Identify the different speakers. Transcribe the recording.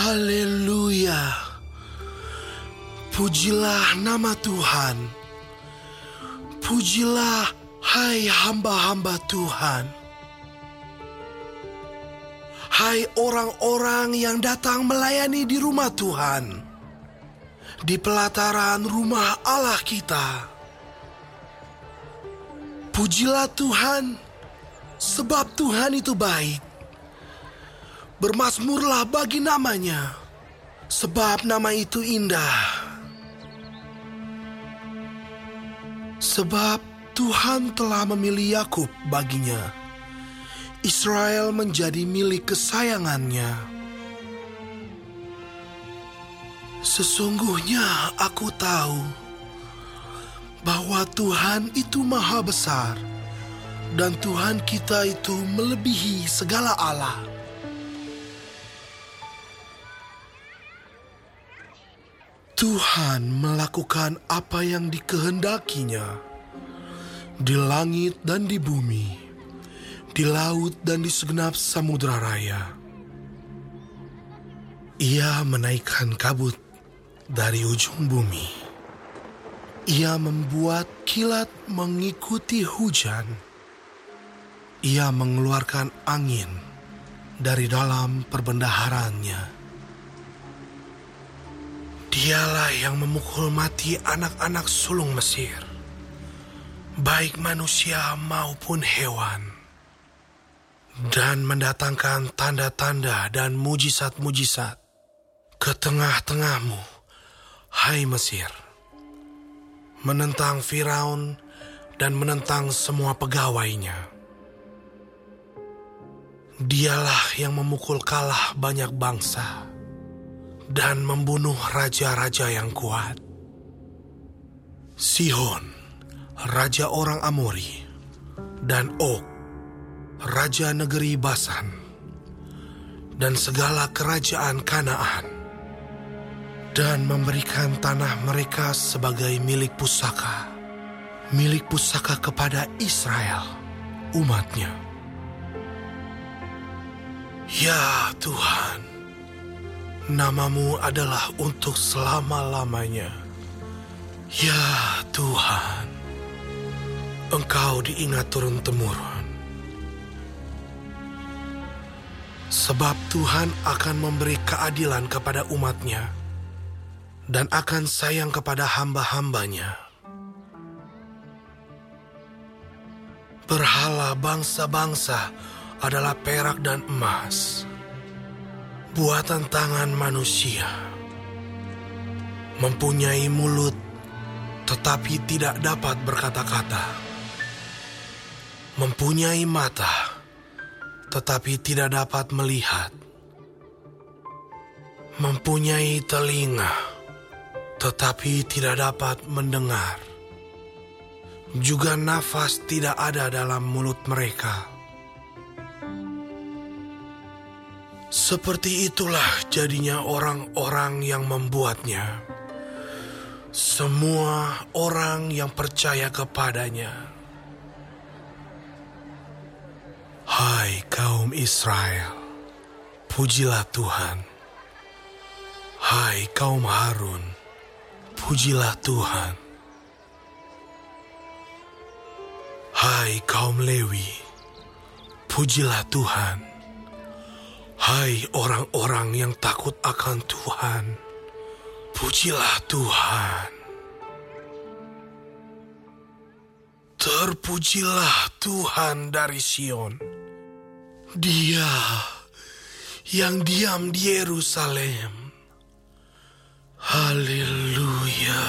Speaker 1: Haleluya. Pujilah nama Tuhan. Pujilah hai hamba-hamba Tuhan. Hai orang-orang yang datang melayani di rumah Tuhan. Di pelataran rumah Allah kita. Pujilah Tuhan, sebab Tuhan itu baik. Bermasmurlah bagi namanya, sebab nama itu indah. Sebab Tuhan telah memilih Yakub baginya. Israel menjadi milik kesayangannya. Sesungguhnya aku tahu bahwa Tuhan itu maha besar dan Tuhan kita itu melebihi segala Allah. Tuhan melakukan apa yang dikehendakinya di langit dan di bumi, di laut dan di segenap samudra raya. Ia menaikkan kabut dari ujung bumi. Ia membuat kilat mengikuti hujan. Ia mengeluarkan angin dari dalam perbendaharanya. Dialah yang memukul mati anak-anak sulung Mesir, baik manusia maupun hewan, dan mendatangkan tanda-tanda dan mujizat-mujizat ke tengah-tengahmu, hai Mesir, menentang Firaun dan menentang semua pegawainya. Dialah yang memukul kalah banyak bangsa dan membunuh raja-raja yang kuat. Sihon, raja orang Amori, dan Og, raja negeri Basan, dan segala kerajaan Kanaan, dan memberikan tanah mereka sebagai milik pusaka, milik pusaka kepada Israel, umatnya. Ya Tuhan, namamu adalah untuk selama-lamanya. Ya Tuhan, Engkau diingat turun-temurun. Sebab Tuhan akan memberi keadilan kepada umatnya dan akan sayang kepada hamba-hambanya. Berhala bangsa-bangsa adalah perak dan emas buatan tangan manusia. Mempunyai mulut, tetapi tidak dapat berkata-kata. Mempunyai mata, tetapi tidak dapat melihat. Mempunyai telinga, tetapi tidak dapat mendengar. Juga nafas tidak ada dalam mulut mereka Seperti itulah jadinya orang-orang yang membuatnya. Semua orang yang percaya kepadanya. Hai kaum Israel, pujilah Tuhan. Hai kaum Harun, pujilah Tuhan. Hai kaum Lewi, pujilah Tuhan. Hai orang-orang yang takut akan Tuhan, pujilah Tuhan. Terpujilah Tuhan dari Sion. Dia yang diam di Yerusalem. Haleluya.